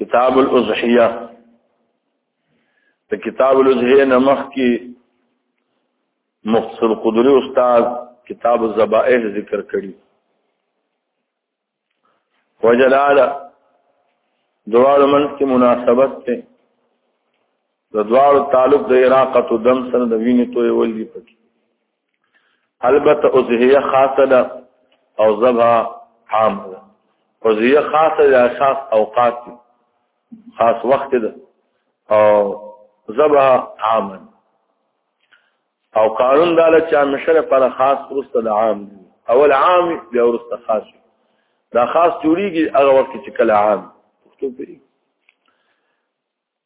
کتاب الاضحیه د کتاب الاضحیه نمخ کې مختصر قدری استاد کتاب الذبائح ذکر کړی وجلاله دوار من کی مناسبت ته د دوار تعلق د عراقت دم سره د وینې توې ولې پکې البته اضحیه خاصه ده او ذبح عام ده اضحیه خاصه ده خاص اوقات دي خاص وخت ده او ذبح عام ده او قانون دا چې همیشه لپاره خاص ورسته د عام دي اول عام بیا ورسته خاص دا خاص جوړیږي هغه وخت چې کله عام پښتو پیږي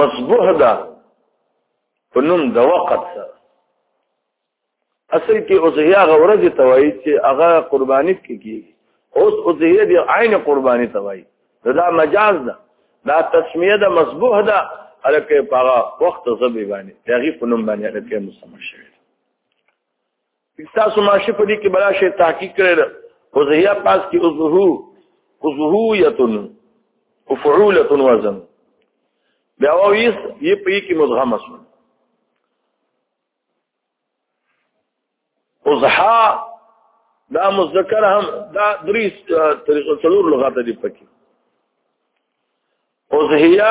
مصبوح ده په نوم د وقت سره اصل کې اوزهیا غورځ ته وایي چې هغه قرباني کیږي اوس اوزهیا دی عین قرباني ته وایي دا مجاز ده دا تسمیه ده مصبوح ده الکه په وخت زبی باندې دغه په نوم باندې الکه مسمى شوی تاسو ماشي په دې کې بلا شي تحقیق کړل او زهیا پاس کې اوزهو اوزهویتن وفعولتن وزن بیا وایس یې په کې مدغم اسو اوزها دا مذکر هم دا درې طریقو څلور لغات دي پکې اوزهیا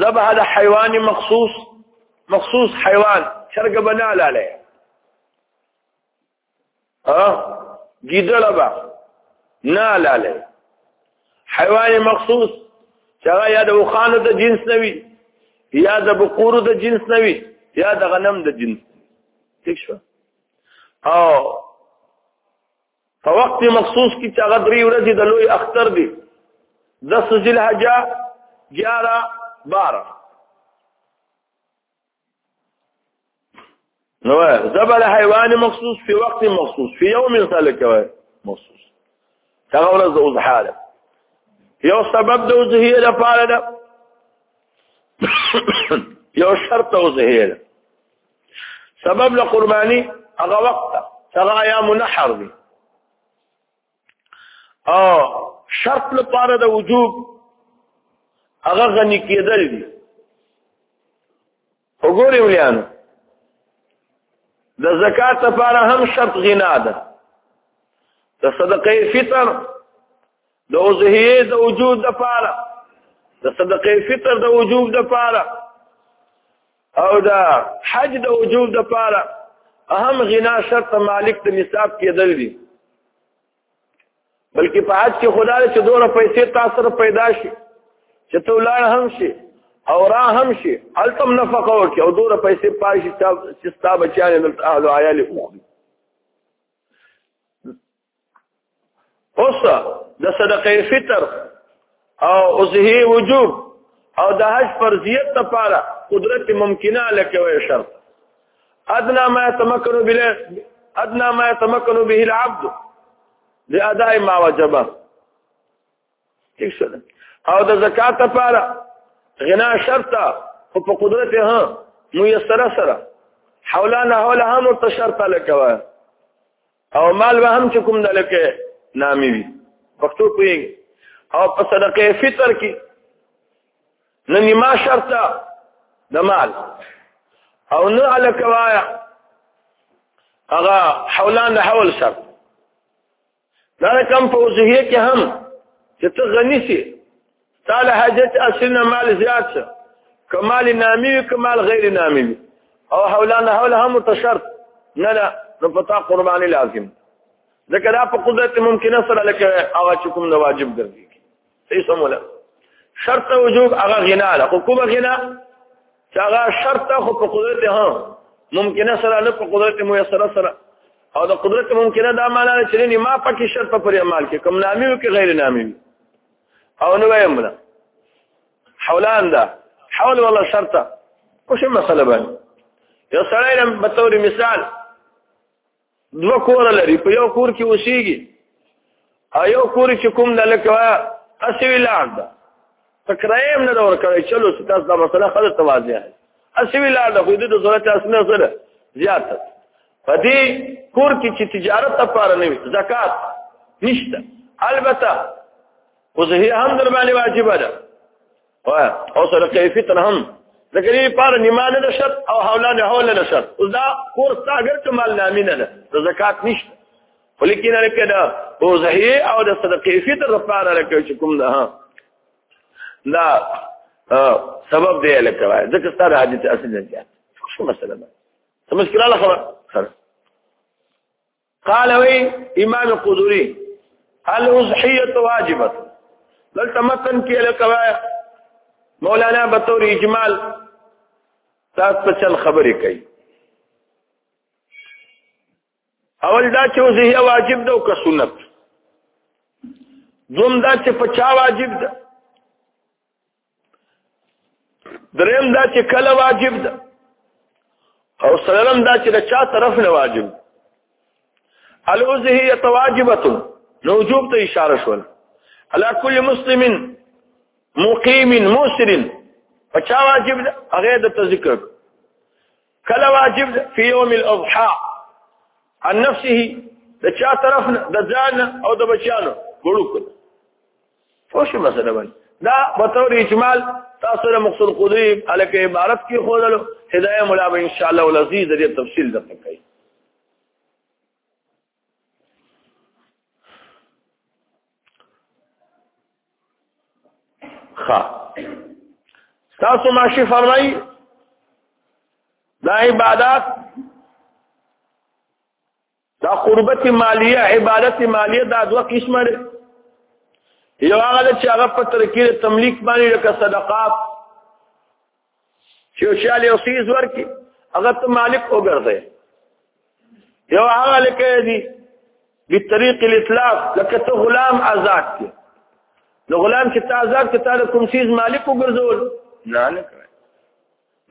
ذبح د حیوان مخصوص مخصوص حیوان چرګ بنا لاله ها ګیدړه با نه لاله حیوان مخصوص چې هغه یا د وخانو د جنس نه وي یا د بقورو د جنس نه وي یا د غنم د جنس ٹھیک شو او په وخت مخصوص کې چې هغه درې ورځې د لوی اختر دی د سجل حجا 11 12 نو زبر حیوان مخصوص په وخت مخصوص په یوم سالک مخصوص هغه ورځ د اضحا ده یو سبب د اضحی لپاره ده یو شرط او زهیر سبب له قرباني هغه وخت هغه ايام نحر دي او شرط لپاره د وجوب هغه غني کېدل دي وګورئ ولیان د زکات لپاره هم شرط غنا ده د صدقې فطر د اوزهیه د وجود لپاره د صدقې فطر د وجوب لپاره او دا حج د وجوب د پاره اهم غنا شرط مالک ته نصاب کېدل دي بلکې په حج کې خدا له چې دوه پیسې تاسو سره پیدا شي چې ته لاړ هم شي او را هم شي التم نفقه وکي او دوه پیسې پای شي چې ستا بچیان له اهل عیال اوخلي اوس د صدقه فطر او اوسه وجوب او د حج فرضیت لپاره قدرت ممکنه لکوي شرط ادنا ما تمکن بلا ادنا ما تمکن به العبد لاداء ما وجب او د زکات لپاره غنا شرط او په قدرت ها میسره سره حولانه حولها متشرطه لکوي او مال به هم چې کوم د لکه نامي وي پښتو کوي او په صدقه فطر کې نه نیما شرط د مال او نه الکه وایا هغه حولان د حول شرط دا کم په وجهه کې هم چې ته غني سي تعالی حاجت اصلنا مال زیات شه کمال نامی وی کمال غیر نامی وی او حولان حول هم متشرط نه نه نو پتا قربانی لازم ځکه دا په قدرت ممکنه سره لکه هغه چې کوم نه واجب ګرځي صحیح سموله شرط وجوب هغه غنا له خو کومه غنا چې هغه شرط خو په قدرت هم ممکنه سره نه په قدرت میسره سره او د قدرت ممکنه دا معنی چې نه ما پکې شرط پر عمل کې کم نامی او کې غیر نامی وي او نو وایم نه حولان ده حول والله شرطه وش مسله باندې یو سړی لم په تور مثال دوه کور لري په یو کور کې وسیږي او یو کور چې کوم د لکه اسوي لار ده تکرایم نه دور کوي چلو ستاسو دا مسله خله توازیه اسوي لار ده خو دې د ضرورت اسنه سره زیاته په دې کور کې چې تجارت لپاره نه وي زکات نشته البته اوس هي هم در باندې واجب ده وای او سره کیفی تر هم د ګری پار نیمانه ده شرط او حولانه حول نه شرط اوس دا کور ساګر ته مال نامینه ده د زکات نشته ولیکن نه کده او زهی او د صدقې فطر لپاره لکه چې کوم ده دا سبب دی لکه ځکه ستاره حدیث اصل نه شو مسله ده څه مشکله له خبر سره قال وی امام قدری الاضحیه واجبه دلته متن کې لکوا مولانا بطور اجمال تاسو په چل خبرې کوي اول دا چې وزه واجب ده او که سنت دوم دا چې په چا واجب ده دریم دا چې کله واجب ده او سلام دا چې د چا طرف نه واجب الوزهیه واجبه نو وجوب ته اشاره شول على كل مسلم مقيم مسر فچا واجب هغه د ذکر کله واجب ده په يوم الاضحى عن نفسه د چا طرف نه د ځان او د بچانو ګړو کړ فوش مسله باندې دا په تور اجمال تاسو له مقصود قدری الکه عبارت کې خولل هدايه مولا به ان شاء الله ولذي د تفصیل د پکې خا تاسو ماشي فرمای دا عبادت دا قربت مالیه عبادت مالیه دا دوه قسمه دي یو هغه چې هغه په ترکیب تملیک باندې لکه صدقات چې یو شال یو سیز ورکی هغه ته مالک وګرځي یو هغه لکه دی بطریق الاطلاق لکه ته غلام آزاد کی نو غلام چې ته آزاد کې ته کوم سیز مالک وګرځول نه نه کوي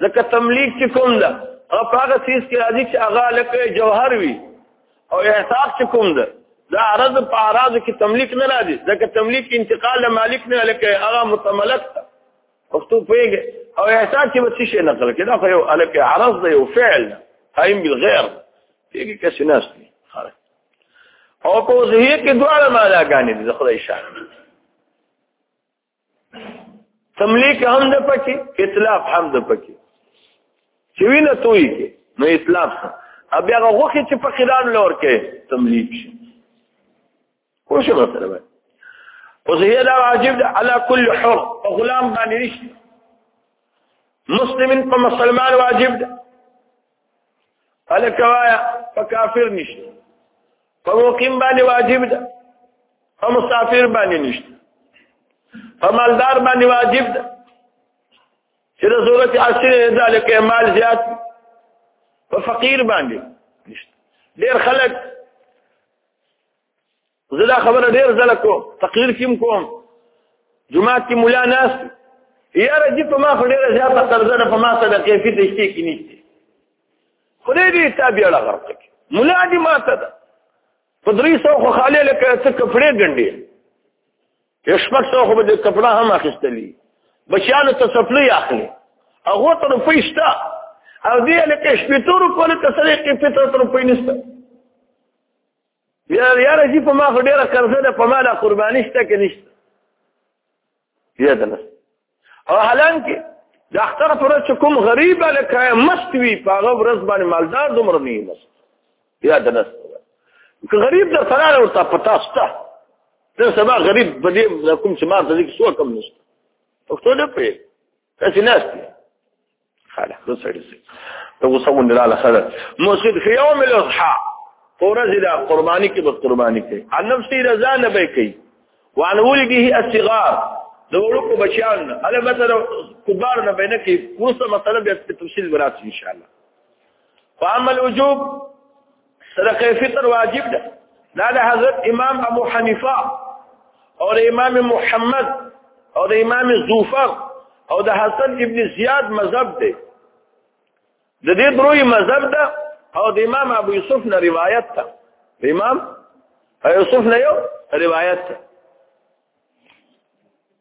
ځکه تملیک چې کوم ده او هغه سیز کې راځي چې هغه لکه جوهر وي او احساس چې کوم ده دا عرض په عرض کې تملیک نه راځي ځکه تملیک انتقال مالک نه لکه هغه متملک ده پښتو پوهېږي او احساس کې به څه شی نقل کړي دا خو یو الف عرض دی یو فعل دی قایم بالغیر دې کې څه نشته او په ظهیر کې دواړه معناګانې دي خدای شان تملیک هم د پکې اطلاق هم د پکې چې وینه توي کې نو اطلاق بیا غوخه چې فقیران لور کې تملیک شي خو شو سره وای اوس هي دا واجب ده على كل حر او غلام باندې نشته مسلمین په مسلمان واجب ده الکوایا په کافر نشته په مقیم باندې واجب ده په مسافر باندې نشته په مالدار باندې واجب ده چې د ضرورت اصلي ذالک مال زیات په فقیر باندې نشته ډیر خلک زه دا خبره ډیر ځله کوم تقریر کې کوم جمعه کې مولا ناس یاره دې په ما خو ډیره زیاته قرضه ده په ما سره کیفي د شي کې نشته خدای دې تابع لا غرق کې مولا دې ما ته ده په درې سو خو خاله لکه څه کپڑے ګنډي یشمک سو خو به کپڑا هم اخیستلی بچیانو ته سپلی اخلي هغه ته روپۍ شته او دې لکه شپېتو روپو ته سره کې پته روپۍ نشته یار یار چې په ما خو ډیره قرضه ده په ما لا قرباني شته کې نشته یا دنه او حالان کې د اختر پر چې کوم غریب لکه مست وي په هغه ورځ باندې مالدار دومره نه مست یا دنه که غریب در سره ورته پتا شته نن سبا غریب په دې کوم چې ما ته دې څو کم نشته پښتو نه پرې تاسو نه خاله نو سړی سي ته وسوند لاله خاله مسجد في يوم الاضحى فورز الى قرباني کې به قرباني کوي عن نفسي رضا نه به کوي وعن ولده الصغار د ورکو بچیان هله مثلا کبار نه بینه کې اوسه مثلا به تفصیل ورات ان شاء الله فعمل وجوب صدقه فطر واجب ده دا د حضرت امام ابو حنیفه او د امام محمد او د امام زوفر او د حسن ابن زیاد مذهب دی د دې دروي مذهب ده او د امام ابو یوسف نه روایت ده امام یوسف نه یو روایت ده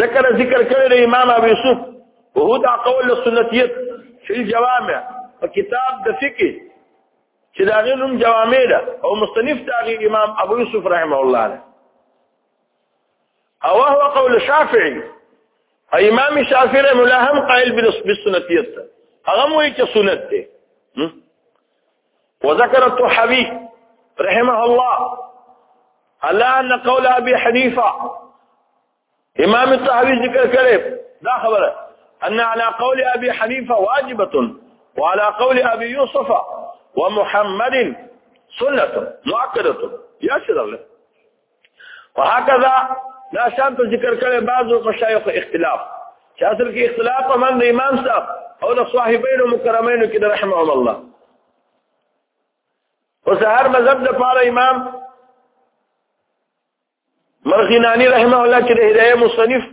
ذکر ذکر کړی دی امام ابو یوسف وهو دا قول السنتیت فی الجوامع کتاب د فقه چې دا غنوم جوامع ده او مصنف تاغي امام ابو یوسف رحمه الله ده او هو قول الشافعي امام الشافعي رحمه الله هم قائل بالسنتیت هغه وایي چې سنت ده وذكر الطحاوي رحمه الله الا ان قول ابي حنيفه امام الطحاوي ذکر کړي دا خبره ان على قول ابي حنيفه واجبه وعلى قول ابي يوسف ومحمد سنه مؤكده يا الله وهكذا دا شان ته ذکر کړي بعضو مشایخ اختلاف چې اصل کې اختلاف په من امام صاحب او د صاحبین مکرمین کې د رحمهم الله اوس هر مذهب د پاره امام مرغینانی رحمه الله چې د هدايه مصنف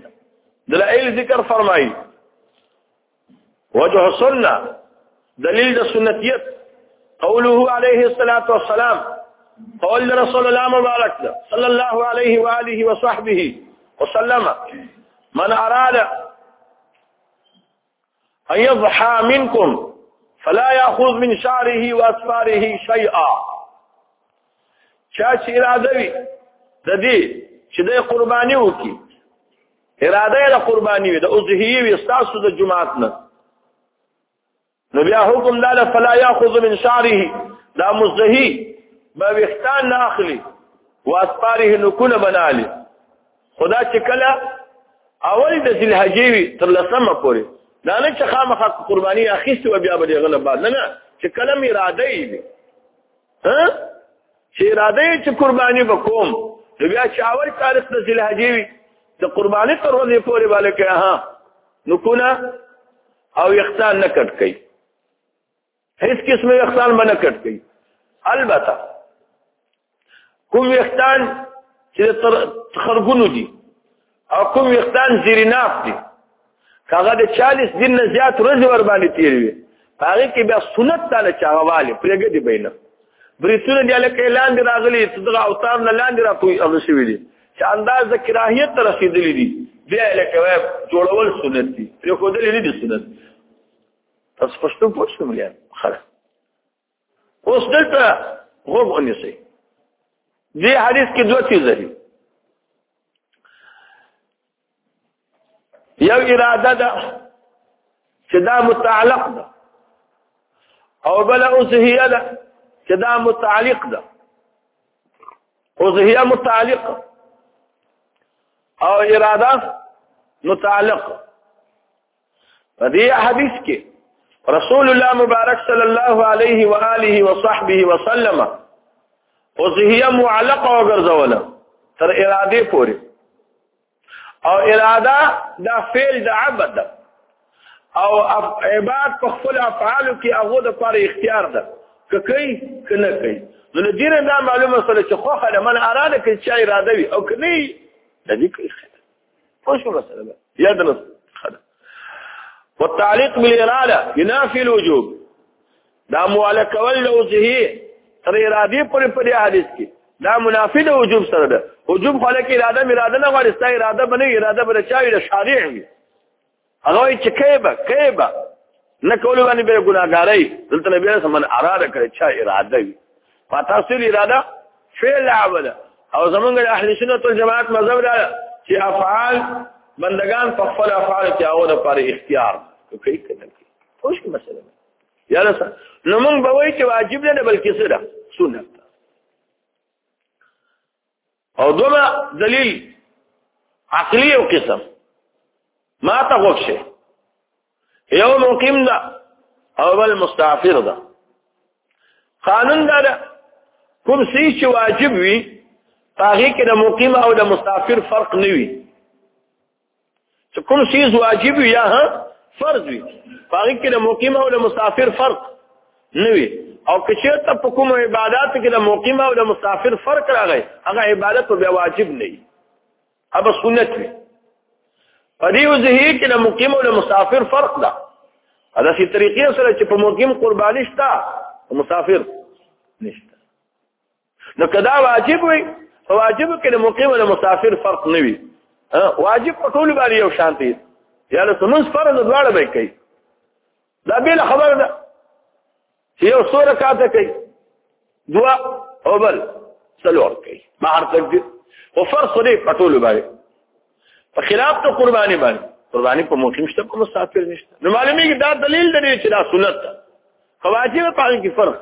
دلائل ذکر فرمایي وجه السنه دلیل د سنتیت قوله عليه الصلاه والسلام قول رسول الله مبارك صلى الله عليه واله وصحبه وسلم من اراد ايضحى منكم فلا ياخذ من شعره واصفاره شيئا چا چې اراده وي د دې چې د قرباني وکي اراده یې د قرباني وي د اضحیه وي تاسو د جمعات نه نو بیا حکم دا فلا یاخذ من شعره دا مزهی به وختان نه اخلي واسپاره نکونه بنالي خدا چې کله اول د ذل حجیوی تر لسمه پورې دا نه چې خامخا قرباني اخیست او بیا به غلب بعد نه نه چې کلم اراده یې ها چې اراده یې چې قرباني وکوم نو بیا چې اول تاریخ د ذلحجې وي د قرباني تر ورځې پورې باندې کې ها نو کونه او یختان نه کټ کوي هیڅ قسم یختان باندې کټ کوي البته کوم یختان چې تر خرګونو دي او کوم وختان زیریناف دي هغه د 40 دین نه زیات ورځې ور باندې تیر وي هغه کې بیا سنت تعالی چاغواله پرېګه دی بینه بریتونه دی لکه اعلان دی راغلی چې دغه اوتار نه لاندې را کوي هغه شوی دی چې انداز د کراهیت تر رسیدلی دی بیا لکه وای جوړول سنت دی یو خو دې نه دی سنت تاسو پښتو پوښتنه مليان خلاص اوس دلته غوږ ونیسئ دې حدیث کې دوه څیزه دي یو اراده ده چې دا متعلق ده او بل اوسهیه ده چې دا متعلق ده اوسهیه متعلق او اراده متعلق په دې حدیث کې رسول الله مبارک صلی الله علیه و آله و صحبه وسلم او زهیه معلقه وګرځوله تر اراده پورې او اراده دا فعل د عبد ده او عباد په خپل افعالو کې هغه د پر اختیار ده که کوي که نه کوي نو له دې نه معلومه سره چې خو خلک من اراده کوي چې اراده وي او که نه د دې کوي پوه شو مسله یا د نو والتعليق بالاراده ينافي الوجوب دا مواله کول د وجهي تر ارادي پر پر حدیث کې دا منافي د وجوب سره ده وجوب خلک اراده اراده نه غواړي ستا اراده بنه اراده بل چا وي شارع وي هغه چې کېبه کېبه نه کول باندې به ګناګارای دلته نبی رسول من اراده کړی چا اراده وي فاتاصل اراده فعل عمل او زمونږ اهل سنت والجماعت مذهب دا چې افعال بندگان په خپل افعال کې او د پر اختیار کوي کنه خوش مسله یا رسول نو موږ به وایو چې واجب نه بلکې سره سنت او دوما دلیل عقلی او قسم ما ته وښه یو مقیم ده او بل مستعفر ده قانون دا ده کوم څه چې واجب وي هغه کې د مقیم او د مستعفر فرق نه وي چې کوم سیز واجب وي یا فرض وي هغه کې د مقیم او د مسافر فرق نه وي او که چېرته په کوم عبادت کې د مقیم او د مسافر فرق راغی هغه عبادت به واجب نه وي هغه سنت وي په دې وجه کې د مقیم او د مسافر فرق ده دا سي طریقې سره چې په مقیم قرباني شته مسافر نشته نو کدا واجب وي واجب کې د مقیم او مسافر فرق نه وي واجب په ټول باندې یو شان دي یا له سمون فرض دواړه به کوي دا بل خبر ده چې یو سوره کاته کوي دوا او بل څلور کوي بهر تکبیر او فرض خو دې په ټول باندې په خلاف ته قرباني باندې قرباني په مقیم شته په مسافر نشته نو معلومیږي دا دلیل دی چې دا سنت ده فواجب په کې فرق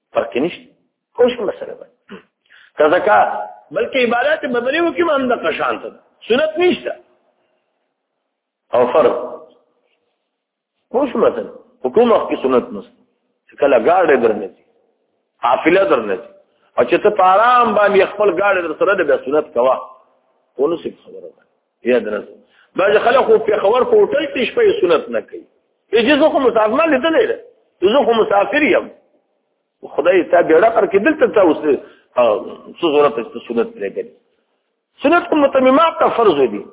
فرق نشته خو شو مسله ده تزکا بلکې عبادت بدلې وکي هم د قشان ته سنت نشته او فرض خو شو مثلا حکومت کې سنت نشته کله ګاډه درنه دي حافله درنه دي او چې ته پارام باندې خپل ګاډه در سره د سنت کوا ونو څه خبره یاد نه بعض خلک خو په خبر په هوټل کې شپې سنت نه کوي چې زه خو مسافر نه لیدلې ده زه خو مسافر یم خدای ته بیړه پر کې دلته ته اوس څه ضرورت ته سنت لګي سنت کوم متممات ته فرض دي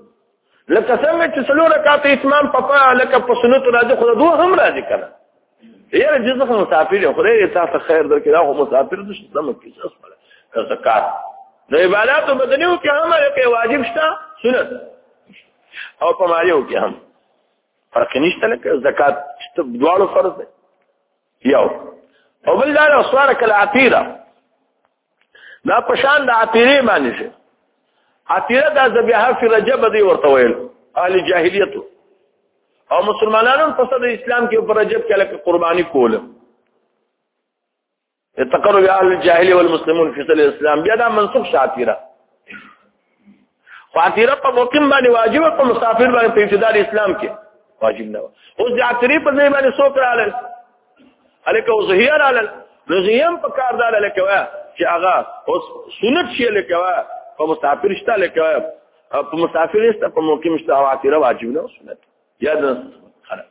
لکه څنګه چې څلور رکعات اتمام په لکه په سنت راځي خو دوه هم راځي کنه یاره چې ځکه مسافر یو خدای دې تاسو خیر درکړي دا خو مسافر دې څه سمه کې څه سره زکات نو عبادت بدنیو کې هم کې واجب شته سنت او په مالیو کې هم فرق نشته لکه زکات شته دواړو فرض دی یو او بل دا اسوار کله عتیره دا پشان د عتیره معنی شي عتیره د ذبیح حرف رجب دی ورته ویل اهل جاهلیت او مسلمانانو په صد اسلام کې پر رجب کې لکه قرباني کول تقرب اهل الجاهل والمسلمون في صد الاسلام بیا دا منسوخ شاتیره فاتیره په مقیم باندې واجب په مسافر باندې په ابتداء اسلام کې واجب نه و اوس د عطری په ځای باندې څوک راغل الکه وزهیر راغل نو زیم په کار دار الکه وا چې هغه اوس سنت شي الکه وا په مسافر شته الکه په مسافر شته په مقیم شته او عطری واجب نه سنت یاد خلاص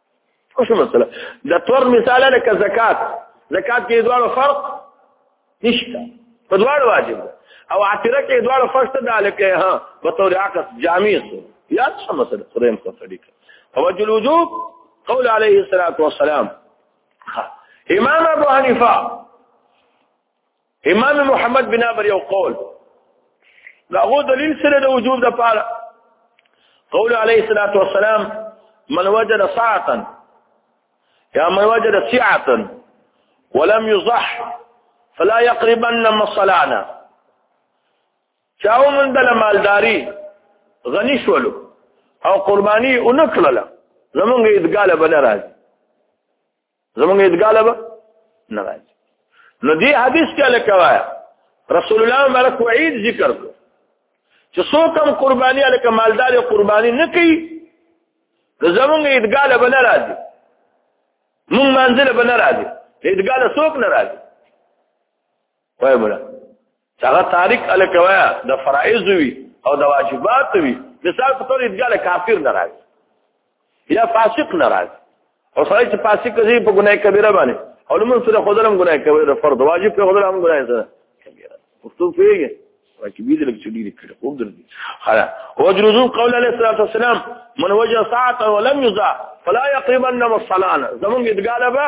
خوش مسله د تور مثال لکه زکات زکات کې دوه فرق نشته په دوه واجب او عتره کې دوه فرق ته دالکه ها په تور عکس جامع سو یا څه مسله خریم په صدیق او الوجوب قول عليه الصلاه والسلام امام ابو حنیفه امام محمد بن ابر یو قول داغو دلیل سره د وجوب د پاره قول علیه الصلاۃ والسلام من وجد ساعتا یا من وجد سعه ولم يصح فلا يقربن مصلانا چاو من دل مالداری غنی شولو او قربانی اونکړه زمونږ ادګاله بنه راځي زمونږ ادګاله به نه راځي نو دې حدیث کې لکه وایا رسول الله مبارک وعید ذکر کو چې څو کم قرباني لکه مالدار قرباني نه کوي زمونږ ادګاله به نه راځي مونږ منزل به نه راځي ادګاله څوک نه راځي وای بوله هغه تاریخ الکوا د فرایض وی او د واجبات وی مثال په تور ایدګاله کافر ناراض یا فاسق ناراض او سړی چې فاسق کوي په ګناه کبیره باندې او لمن سره خدلم ګناه کبیره فرض واجب په خدلم ګناه سره کبیره پښتو پیږي واکې دې لکه چې ډیر کړه خوب درځي خلا وجرذو قول علیه الصلاه والسلام من وجه ساعه ولم يزا فلا يقربن مصلان زمون ایدګاله به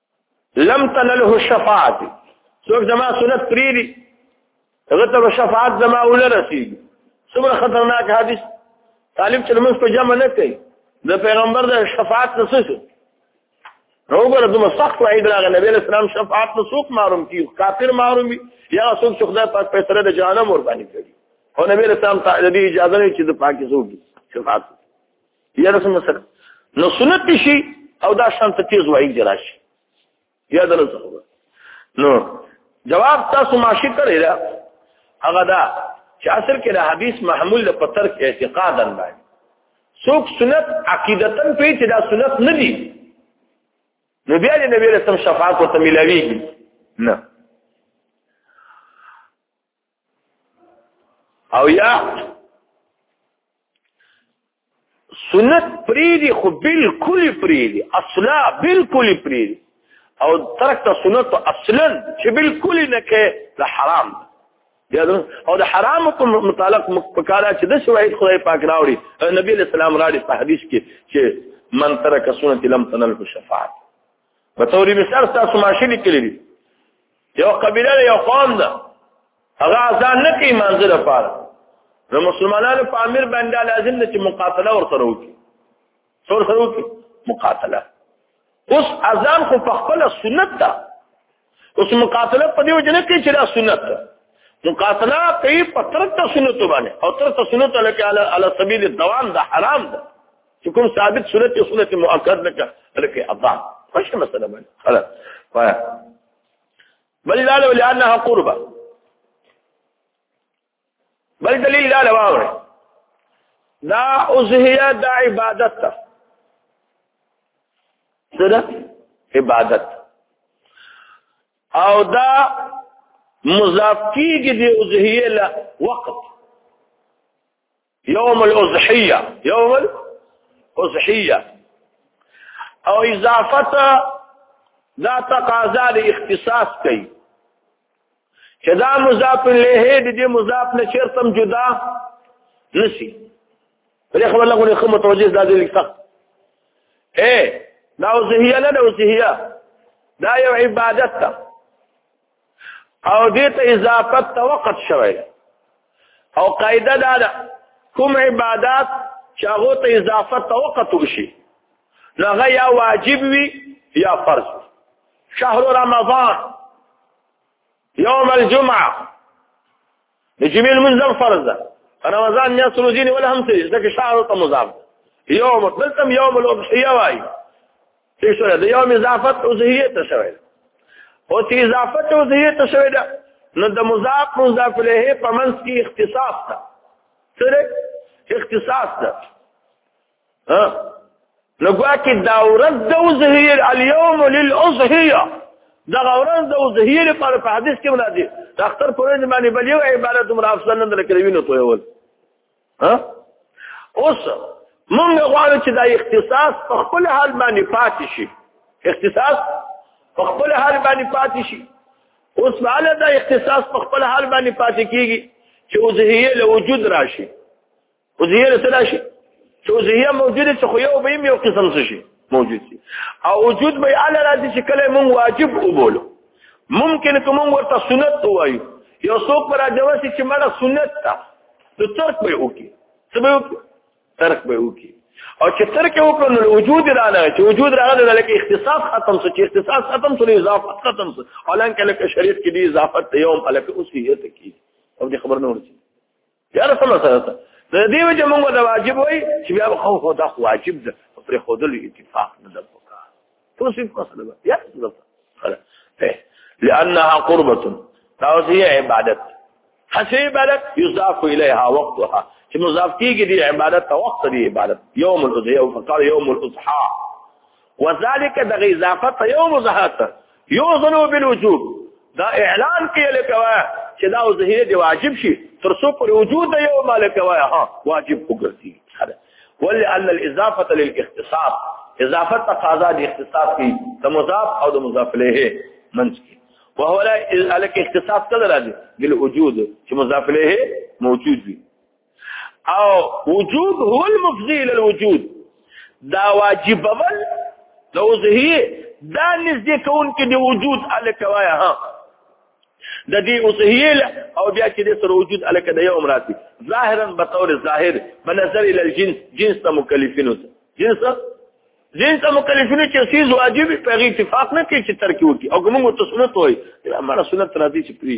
لم تنله الشفاعت څوک زما سنت پریری هغه ته شفاعت زما ول رسیږي څومره خطرناک حدیث طالب چې موږ په جمع نه کوي د پیغمبر د شفاعت نه څه نو ګره دومره سخت وعید راغی نبی اسلام شفاعت نه څوک معلوم کی کافر معلوم یا څوک چې خدای پاک په سره د جهنم ور باندې کړی او نبی اسلام ته د اجازه نه چې د پاکستان شفاعت یا رسول مسله نو سنت شي او دا شان ته تیز وایي جرا شي یا درس نو جواب تاسو ماشي کړی دا هغه دا چې اصل کې دا حدیث محمول له پتر کې اعتقاد اندای څوک سنت عقیدتا په چې دا سنت نه دي نو بیا د نبی رسول شفاعت او تملاویږي نه او یا سنت پریدي خو بالکل پریدي اصلا بالکل پریدي او ترک ته سنت اصلا چې بالکل نه کې د حرام او د حرام په متعلق پکاره چې د شواهد خدای پاک راوړي نبی اسلام راړي په حدیث کې چې من ترک سنت لم تنل شفاعت په توري مثال تاسو ماشي لیکلې دي یو قبيله له یو قوم ده هغه ځان نه کوي منځ لپاره نو مسلمانانو په امیر باندې لازم ده چې مقاتله ورسره وکړي څور سره وکړي مقاتله اوس اذان خو په خپل سنت ده اوس مقاتله په دې وجه نه کې چې دا سنت ده مقاتله کوي په ترک ته سنت باندې او ترک ته سنت لکه علی علی سبیل الدوام ده حرام ده چې کوم ثابت سنت یو سنت مؤکد لکه لکه اضام مش مسله باندې خلاص وایا بل لا لانها قربه بل دلیل دا لواوره دا اوزهیا دا عبادت ته سره عبادت او دا مضاف کیږي د اوزهیه له وخت يوم الاضحيه يوم الاضحيه او اضافت دا تقاضا د اختصاص کوي چې دا مضاف الیه د دې مضاف نه چیرتم جدا نسی پرې خبر لګو نه خمه توجیه دا دې لکه اے دا وزهیه نه وزهیه دا یو عبادت ده او دې ته اضافه توقت شوی او قاعده دا ده کوم عبادت چې هغه ته اضافه توقت وشي هغه یا واجب وي یا فرض شهر رمضان يوم الجمعه د جمعې لمونځ هم فرض ده په رمضان میاشت روزي نیول هم څه دي ځکه شهر ته مضاف ده یوم دلته هم یوم الاضحیه وایي چې شوی د یوم اضافت اضحیه ته شوی او چې اضافت اضحیه ته شوی ده نو د مضاف مضاف الیه په منځ کې اختصاص ده سره اختصاص ده ها نو ګواکې دا ورځ د ظهیر الیوم للاضحیه دا ورځ د ظهیر پر په حدیث کې ولادي د اختر پر ورځ باندې بل یو عبارت عمر افضل نه لکوي نو توي ول ها اوس مونږ غواړو چې دا اختصاص په خپل حال باندې پاتې شي اختصاص په خپل حال باندې پاتې شي اوس بالا دا اختصاص په خپل حال باندې پاتې کیږي چې وزهیه له وجود راشي وزیه څه راشي چې وزیه موجوده چې خو یو به یو قسم څه شي موجود شي او وجود به اعلی راځي چې کله مونږ واجب وبولو ممکن کوم ورته سنت وایو یو څوک پر اجواسي چې مړه سنت ده نو ترک به وکي څه به وکي ترک به وکي او چې ترک وکړو نو وجود راغله چې وجود راغله لکه اختصاص ختم شو چې اختصاص ختم شو اضافت ختم شو حالانکه لکه شریعت کې دی اضافت یوم الک اوسیت کی او دې خبر نه ورسي یاره سم سره ده د دې وجه موږ د واجب وای چې بیا خو خو دا واجب ده پر خودل اتفاق نه ده وکړه توصیف مسله ده یا ده لانها قربه توصیه عبادت حسې عبادت یضاف الیها وقتها چې مضاف کیږي د عبادت ته وخت دی عبادت یوم الاضحى او فقال یوم الاضحى وذالک د اضافه په یو مزهات یو ظنو بالوجوب دا اعلان کې لکوا چې دا ظهیر دی واجب شي تر څو پر وجود یو مالک وای ها واجب وګرځي ول ان الاضافه للاختصاص اضافه تقاضا د اختصاص کی د مضاف او د مضاف الیه منځ کی وهو لا الک اختصاص کله راځي بالوجود چې مضاف الیه موجود وي او وجود هو المفضي للوجود دا واجب بل لو زهي دا نزدې کون کې دی وجود الکوایا ها د دې اوسهیل او بیا چې د سر وجود الکه د یوم راځي ظاهرا به تور ظاهر بنظر ال الجنس جنس ته مکلفینو جنس جنس ته مکلفینو چې سیز واجب په غي اتفاق نه کوي چې ترک وکي او کومه ته سنت وای دا مړه سنت راځي چې پری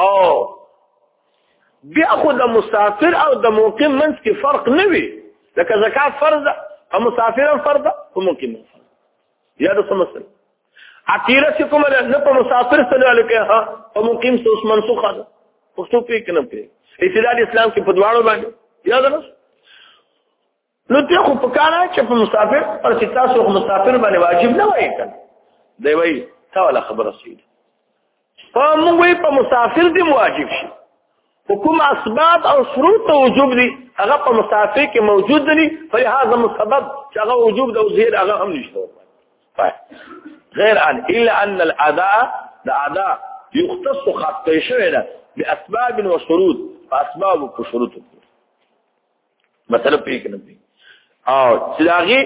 او بیا خو د مسافر او د مقیم منځ کې فرق نه وي لکه زکات فرض ده او مسافر هم فرض ده او مقیم هم فرض یا د سمسل عقیره چې کومه ده نه په مسافر سره لکه ها او مقیم څه اوس منسوخه ده پښتو پې کنه پې اعتدال اسلام کې په دواړو باندې یا ده نو ته خو په کار چې په مسافر پر چې تاسو خو مسافر باندې واجب نه وایي کنه دی وایي تا ولا خبره سید په موږ په مسافر دی واجب شي حکم اسباب او شروط ته وجوب دي هغه په مسافر کې موجود دي فلهذا مسبب چې هغه وجوب د وزیر هغه هم نشته غیر ان الا ان الاداء د ادا یختص خط شوی ده باسباب وشروط اسباب او شروط مثلا پیک نه دی او چې داغي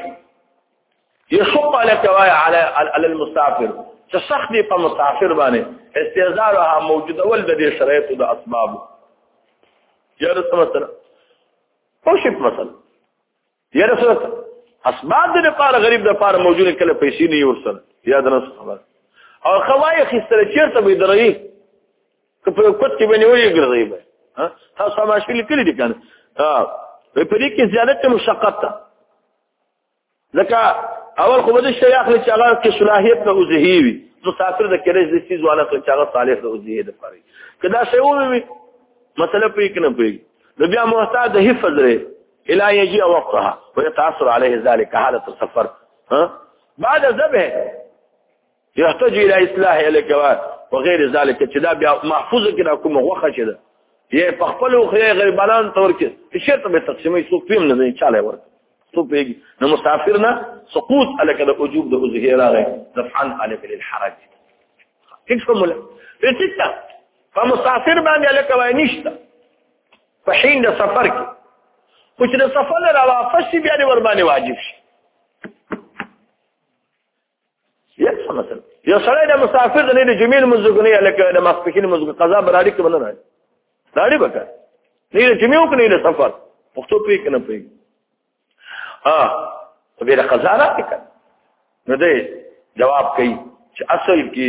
يشق على كواي على على المسافر چې سخت دی په مسافر باندې استعذارها موجوده ول د دې شرایط د اسباب یا رسول مثلا او شپ مثلا یا رسول اسباب د لپاره غریب د لپاره موجوده کله پیسې نه ورسره یا د نس خبر او خوای خسته چیرته به درې که په کوت کې باندې وایي ګرځي به ها تاسو هم شي لیکلي دي کنه ها په دې کې زیادت مشقت ده ځکه اول خو به شي اخلي چې هغه کې صلاحيت نه وزهي وي مسافر د کېرج د سیز والا څو چاغه صالح د وزهي د پاره کدا شی ووي مسله پرې کنه پرې د بیا محتاج د حفظ لري الا يجي وقتها ويتعثر عليه ذلك حاله السفر ها بعد ذبح يحتاج الى اصلاح الکوار وغیر ذلك چې دا بیا محفوظه کړه کوم غوخه چې ده یې په خپل خو غریبانان تور کې شرط به تقسیمې سو پیم نه نه چاله ور سو پیږي نو مسافر نه سقوط الک د وجوب د ظهیر راغی دفعا الک للحرج هیڅ کوم لا هیڅ فمسافر باندې الک وای نشته په حين د سفر کې خو چې د سفر را واپس بیا ور باندې واجب شي یو څه مثلا یو سړی د مسافر نه دی جمیل مزګنی الکه د مخکین مزګ قضا براری کې بنه راځي راړي بکا نه له جمیو کې نه له سفر پښتو پی کنه پی ا ته به قضا نه وکړ نو دی جواب کوي چې اصل کې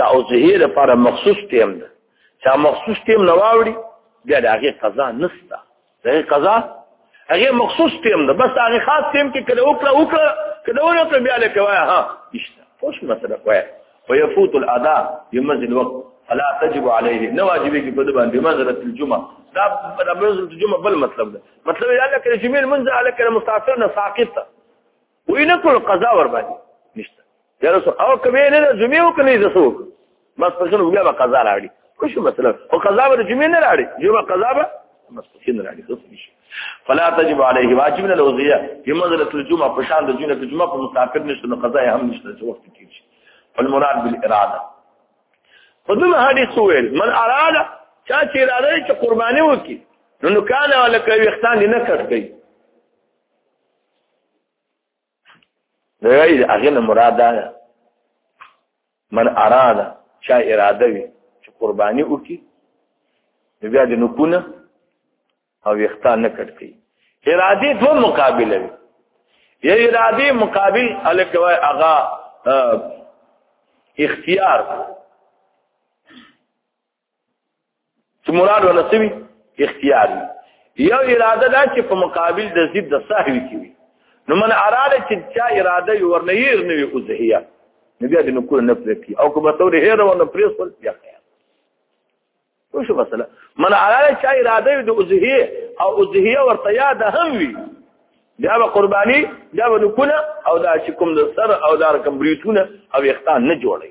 دا او زهیر لپاره مخصوص ټیم ده چې مخصوص ټیم نه واوړي بیا د هغه قضا نشته دا قضا هغه مخصوص ټیم ده بس هغه خاص ټیم کې کله وکړه وکړه کله وکړه بیا له کوي ها نشته خوش مسله کوي ويفوت الاداء يمز الوقت فلا تجب عليه نه واجبې کې په دې باندې منزله الجمعه دا منزله الجمعه بل مطلب ده مطلب دا لکه چې مل منزله لکه مسافر نه ساقط وینه کول قضا ور باندې نشته درسو او کمه نه جمعه او کني زسو مسخن بیا به قضا راړي خوش مثلا او قضا به جمعه نه راړي جمعه قضا به مسخن راړي خو نشي فلا تجب عليه واجب نه لوزيه يمزله الجمعه په شان د جمعه په جمعه په مسافر نشته نو قضا هم نشته چې وخت کې شي فالمراد بالاراده په دې حدیث ویل من اراده چا چې اراده چې قرباني وکي نو نو کانه ولکه وختان نه کړی نو یې هغه نه مراد ده من اراده چا اراده وي چې قرباني وکړي نو بیا د نکونه او ویختان نه کټي اراده دو مقابله وي یا اراده مقابل الکوي اغا اختیار چې مراد ولا سوي اختیار یو اراده دا چې په مقابل د ضد د صحوی کې وي نو من اراده چې چا اراده یې ورنه یې نه وي اوزهیا نو بیا د نکول نه پرې او کومه تورې هر ونه پرې سول بیا خیر وشو مثلا من اراده چې اراده یې د اوزهیا او اوزهیا ورته یاد هم وي بیا به قرباني بیا به نکول او دا چې کوم د سر او دا کوم بریتونه او اختان نه جوړي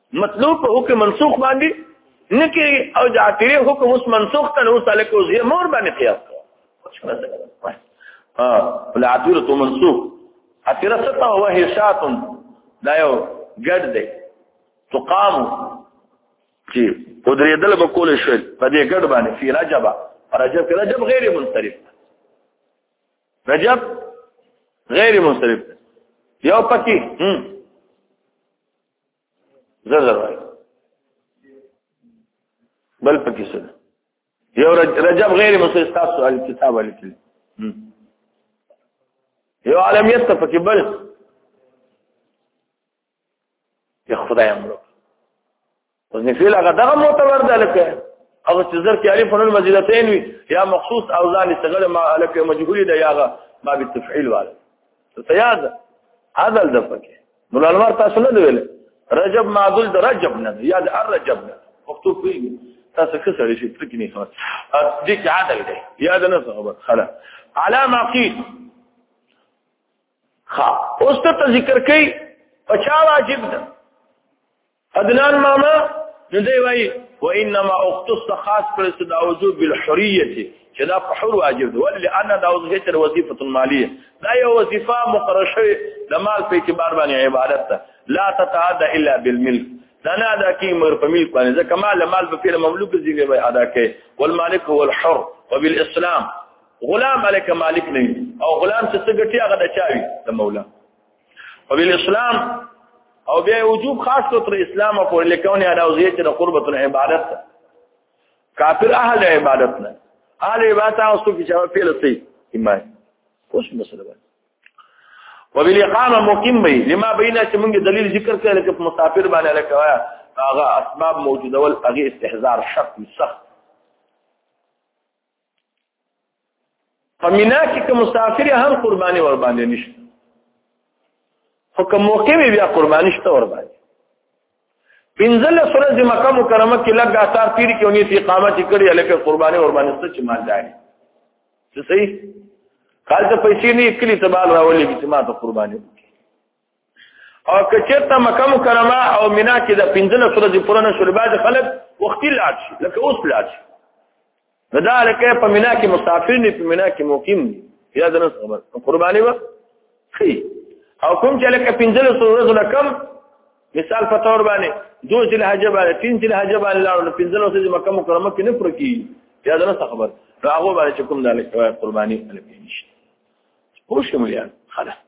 مطلوب په حکم منسوخ باندې نه کېږي او د عاطفي حکم اوس منسوخ ته نو ساله کو زی مور باندې قیاس کوي ها العاطفه تو منسوخ عاطفه ستا هو هشات دا یو ګډ دی تقام چې قدرېدل به کول شي په دې ګډ باندې فی رجب رجب کې رجب غیر منصرف رجب غیر منصرف یو پکې زه زه وای بل پکې څه یو رجب غیر مسلمان تاسو الکتاب لیکل یو عالمیت ته پکې بل یا خدای امرو اوس نه فعل هغه دغه معتبر ده لکه هغه چې زر کې الف نون مزیدتین وي یا مخصوص او ځان څنګه ما الک مجهول ده یاغه ما بالتفعیل وال ته یاد عدل د پکې مولا انور تاسو نه ویل رجب معدل د رجب نه یاد ار رجب نه پښتو پیږي تاسو څه سره شي ترکې نه خلاص دې کې عدل دی یاد نه خبر خلا علامه قید خا اوس ته ذکر کوي پچا واجب ده عدنان ماما نو دی وایي وانما اختص خاص کړ چې دا وجوب بالحريه چې دا په حر واجب دی ولې ان دا وظیفه وظیفه مالیه دا یو وظیفه مقرره شوی د مال په اعتبار باندې عبادت ده لا تتعدى الا بالملك دا نه ادا کی مر په ملک باندې ځکه مال مال په پیر مملوک دی به ادا کوي والمالک هو الحر وبالاسلام غلام عليك مالک نه او غلام چې څه ګټي هغه د چاوي د مولا او بل اسلام او بیا وجوب خاص طور پر اسلام او پر لکونه ادا او زیات د قربت العبادت کافر اهل عبادت نه اهل عبادت او څو کې چې پیل سي ایمان اوس مسله ده وبل اقامه مقیم وي لما بینه چې موږ دلیل ذکر کړل چې مسافر باندې لکوایا هغه اسباب موجوده ول هغه استحزار شرط سخت په مینا کې کوم مسافر هم قرباني ور باندې نشته خو کوم موقع وی بیا قرباني شته ور باندې پنځل سره د مکه مکرمه کې لږ آثار پیر کې ونی سي اقامت کړي الکه قرباني ور باندې ست چې مال داري څه صحیح کال ته پیسې نه کلی تبال راولې چې ما ته قرباني او کچرته مکه مکرمه او مینا کې د 15 سورې پرانه شول بعد خلک وختي لاړ شي لکه اوس لاړ شي دا لکه په مینا کې مسافر نه په مینا کې مقیم دي یا د نس خبر قرباني و خي او کوم چې لکه 15 سورې له کم مثال په تور باندې دوه ذل حج باندې تین ذل حج باندې لاړ نو 15 سورې مکه مکرمه کې نه پر کی یا د نس خبر راغو باندې کوم د لکه قرباني الکه نشي پوښښ مليان خلاص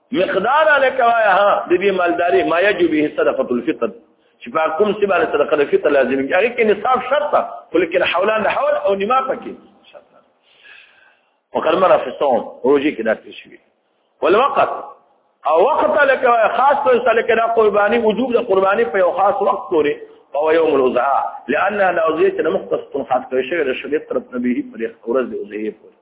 مقدار الکه وایا ها د دې مالداري ما یجب به صدقه الفطر چې په کوم څه باندې صدقه الفطر لازم دی هغه کې نصاب شرط ده ولیکن حولان حول او نیمه پکې شرط ده وقد مر في الصوم روزي کې دا تشوي والوقت او وقت الکه وایا خاص په سره کې دا قرباني وجوب د قرباني په یو خاص وخت پورې او یوم الاضحى لانها الاضحيه مختصه خاص کوي شوی د شریعت طرف نبی پر ورځ د اضحيه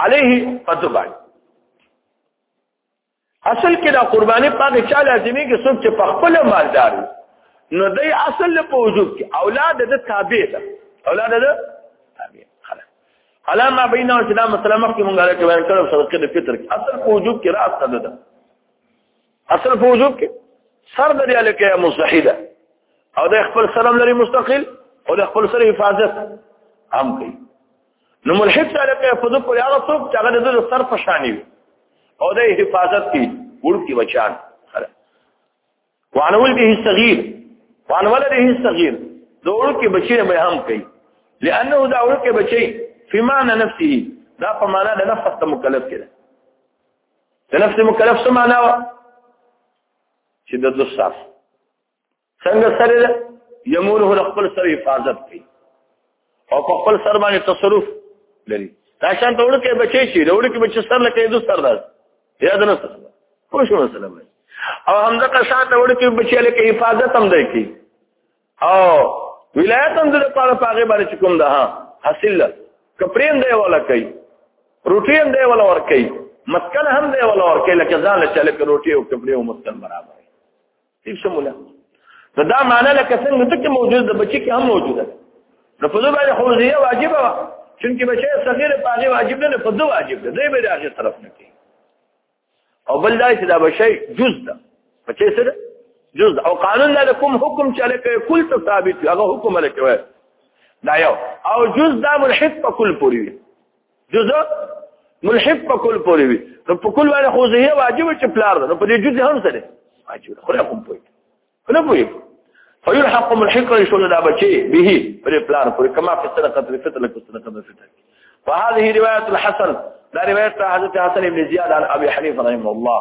عليه فتبان اصل کې دا قرباني پاګه چا لازمي کې څوک چې په خپل مالدار نو دای اصل په وجوب کې اولاد د تابع ده اولاد د تابع خلاص علامه بینه چې دا مسله مخکې مونږه راکې وایي کړو صدقه د فطر کې اصل په وجوب کې راست ده ده اصل په وجوب کې سر د دې لکه مستحیده او د خپل سلام لري مستقل او د خپل سره حفاظت هم کوي نو ملحد سره په فضل پر هغه څوک چې هغه د سر په شان وي او د حفاظت کی ورکی بچان وانول به صغیر وانول به صغیر د ورکی بچی نه به هم کوي لانه دا ورکی بچی فی معنی نفسه دا په معنا د نفس ته مکلف کړي د نفس مکلف څه معنا و چې د دوه صاف څنګه سره یمونه له خپل سره حفاظت کوي او په خپل سر باندې تصرف لري دا شان ته وړکه بچي شي دا وړکه بچي سر لکه یو سر ده یاد نه سره خو شو سلام او همدغه شان ته وړکه بچي لکه حفاظت هم دی کوي او ولایت هم د پاره پاغه باندې کوم ده ها حاصل کپرین دی ولا کوي روټي هم دی ولا ور کوي مسکن هم دی ولا ور کوي لکه ځان له چاله روټي او کپرې او مسکن برابر ٹھیک شو مولا نو دا معنی لکه څنګه ته کې موجود د بچی کې هم موجود ده نو په دې باندې حوزیه واجبه وا چونکی بچی صغیر په هغه واجب نه په دوه واجب ده دوی به د هغه طرف نه کوي او بل دا چې دا بچی جز ده بچی سره جز ده او قانون لا کوم حکم چې لکه کل ته ثابت هغه حکم لکه وای دا یو او جز دا ملحق په کل پوری جزء ملحق په کل پورې وي نو په کل باندې خو زه واجب چې پلار ده نو په دې جزء هم سره واجب خو نه کوم پوي نه پوي فيلحق ملحق يشون دا بچي به پر پلار پر کما في صدقه الفطر لك صدقه الفطر فهذه روايه الحسن دا روايه حضرت حسن بن زياد عن ابي حنيفه رحمه الله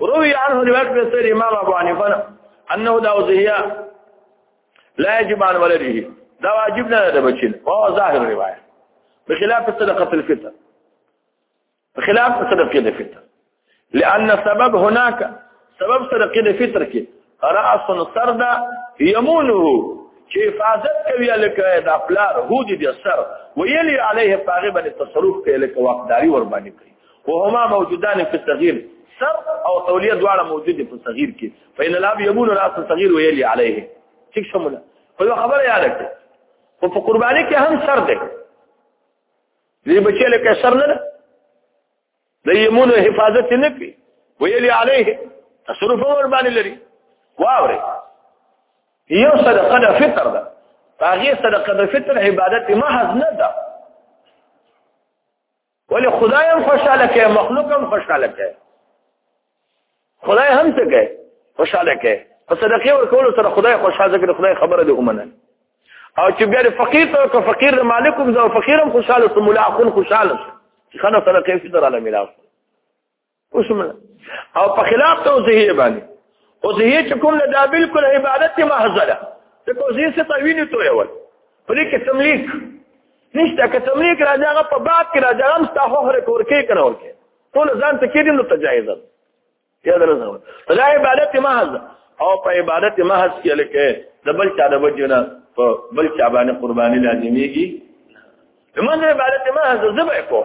روي عنه روايه بن سير امام ابو حنيفه انه دا وزهيا لا يجب عن ولده دا واجب نه ده بچین او ظاهر روایت بخلاف صدقه الفطر بخلاف صدقه الفطر لان السبب هناك سبب صدقه الفطر کې راس سرد يمونه چې حفاظت کوي لکه دا پلار هو دې سر ویلی عليه طاغبا التصرف کوي لکه واقداري ور باندې کوي وهما موجودان في الصغير سر او توليه دواړه موجود دي په صغير کې فإن الأب يمون رأس الصغير ويلي عليه ٹھیک شمولا خو یو خبره یاد کړئ خو په قرباني کې هم سر دی دې بچی له کې سر نه ده د یمونو حفاظت نه کوي ویلي عليه تصرف ور باندې لري واوري یو صدقه د فطر ده هغه صدقه د فطر عبادت محض نه ده ولې خدای هم خوشاله کوي مخلوق هم خوشاله کوي خدای هم څه کوي خوشاله کوي په صدقې ورکولو سره خدای خوشاله کوي خدای خبره دې ومنه او چې بیا فقیر ته که فقیر د مالکم زو فقیرم خوشاله سو ملاقون خوشاله شو خنه صدقې فطر علی ملاقون اوسمه او په خلاف ته وزهیه باندې وزهیه چې کوم دا بالکل عبادت محض ده ته کوزیه څه توین تو یو په دې کې تملیک نشته که تملیک راځي هغه په باب کې راځي هم ستا خو هر کور کې کنه ورکه ټول ځان ته کېدل نو تجایز ده یاد نه زما دا عبادت محض او په عبادت محض کې لکه د بل چا د وجنه په بل چا باندې قرباني لازميږي زمونږ عبادت محض زبې کو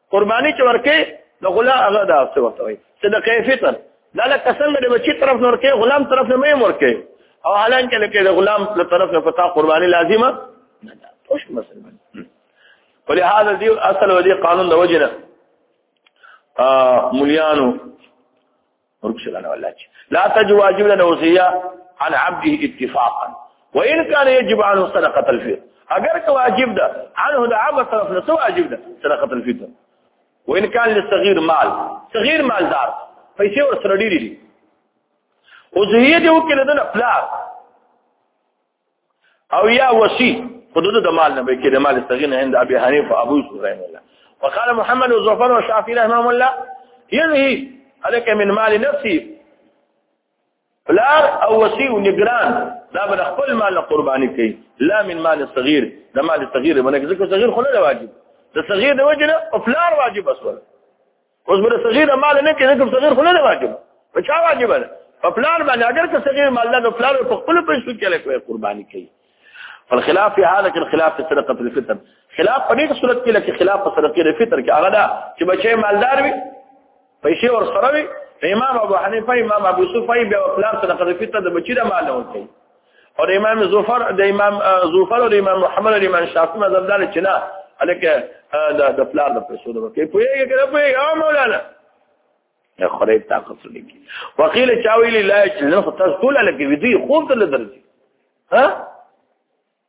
قرباني چې ورکه د غلا هغه دا څه وخت وي صدقه فطر دا له کسل د بچی طرف نور کې غلام طرف نه مې ورکه او حالان کې لکه د غلام له طرف نه پتا قرباني لازمه نه ده خوش مسلمان ولهذا دي اصل ودي قانون د وجنه مليانو ورکشلانه والله لا تجو واجب لنا وصيه عن عبده اتفاقا وان كان يجب عنه صدقه الفطر اگر که واجب ده عنه د عبد طرف نه واجب ده صدقه الفطر وان كان للصغير مال صغير مالدار پیسې ور سره ډېری دي او زهیه دې وکړه دنه پلار او یا وسی حدود د مال نه به کې د مال استغنه عند ابي حنيفه ابو يوسف رحمه الله وقال محمد وزفر والشافعي رحمه الله ينهي عليك من مال نفسي فلار او وسي ونجران دا بل خپل مال قرباني کوي لا من مال صغير د مال صغير باندې ځکه صغير خو نه واجب د صغير د وجنه او فلار واجب اسول اوس بر صغیر مال نه کې کوم صغیر خو نه واجب په چا واجب ده په پلان باندې اگر که صغیر مال نه پلان په خپل پیسو کې له کوي قرباني کوي فالخلاف في هذا کې خلاف في صدقه الفطر خلاف په دې صورت کې لکه خلاف په صدقه الفطر کې هغه دا چې بچي مالدار وي پیسې ور سره وي امام ابو حنیفه امام ابو یوسف ای بیا پلان صدقه الفطر د بچی د مال نه ورته او امام زوفر د امام زوفر او امام محمد او امام شافعي مذهب دار چې نه الکه دا د پلان د پیسو د وکي په یوه کې په یوه مولانا نه خوري طاقت لګي وقيل چاوي لا چې نه تاسو ټول الکه ودي خوب دل درځي ها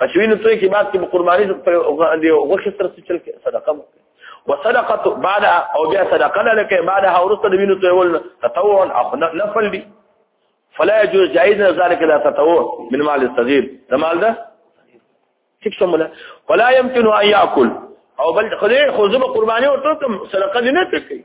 اچوینو توی کې بعد کې په قرباني دی غوښه سره چل کې صدقه مو وصدقه بعد او بیا صدقه نه لکه بعد اورسته د وینو توی ول تطوع او نفل دی فلا يجوز جائز ذلك لا تطوع من مال الصغير ده مال ده ٹھیک شموله ولا يمكن ان ياكل او بل خدای خو زما قرباني ورته کوم صدقه دې نه کوي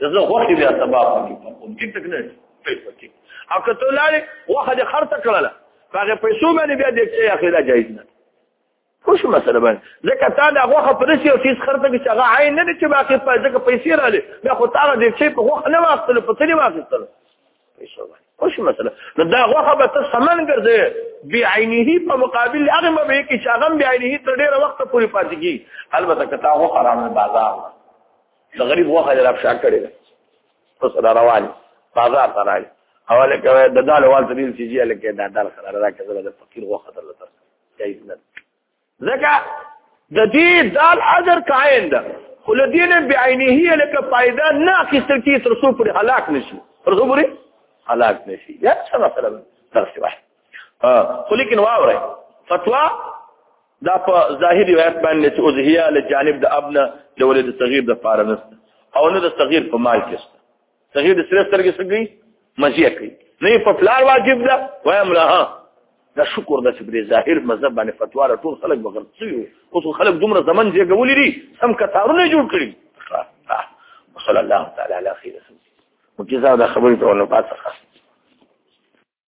زه خوښي بیا سبا پکې کوم ټیک ټک نه پیسې ټیک او کته لاله واخه د خرڅ کړل هغه پیسو باندې بیا د چې اخیرا جایز نه خوش مسله باندې ځکه تا دا غوخه پرسي او فیس خرته کې هغه عین نه چې باقي په ځکه پیسې رااله بیا خو تا د چې په غوخه نه واخل په تلې واخل پیسو باندې خوش مسله نو دا غوخه به ته سمن ګرځي بی عینه په مقابل هغه به کې شاغم بی عینه تر ډیره وخت پورې پاتې کی البته کته غوخه رانه بازار د غریب وخه جراب شا کړی ده اوس را روان بازار ته راځي حواله کوي د دال وال ته دې چې لکه دا دال خلاره را کړل د فقیر وخه تر لته جایز نه ځکه د دې دال اجر قائم ده خو لدین بعینه لکه فائدہ نه اخیستل کی تر څو پر هلاک نشي تر څو پر هلاک نشي یا څه مثلا درس واحد اه خو لیکن واوره فتوا دا په ظاهر روایت باندې چې اوزهیا له جانب د ابنا د ولید صغیر د پاره نسته او نه د صغیر په مال کې سته صغیر د سره سترګې سګي مزیه کوي نه په پلار واجب ده وایم له ها دا شکر د چې ظاهر مذهب باندې فتوا را ټول خلک بغل څوي اوس خلک دومره زمن دی غولې دي سم کتارونه جوړ کړی صلی الله تعالی علی خیر وجزاه دا خبرې ته ونه پاتې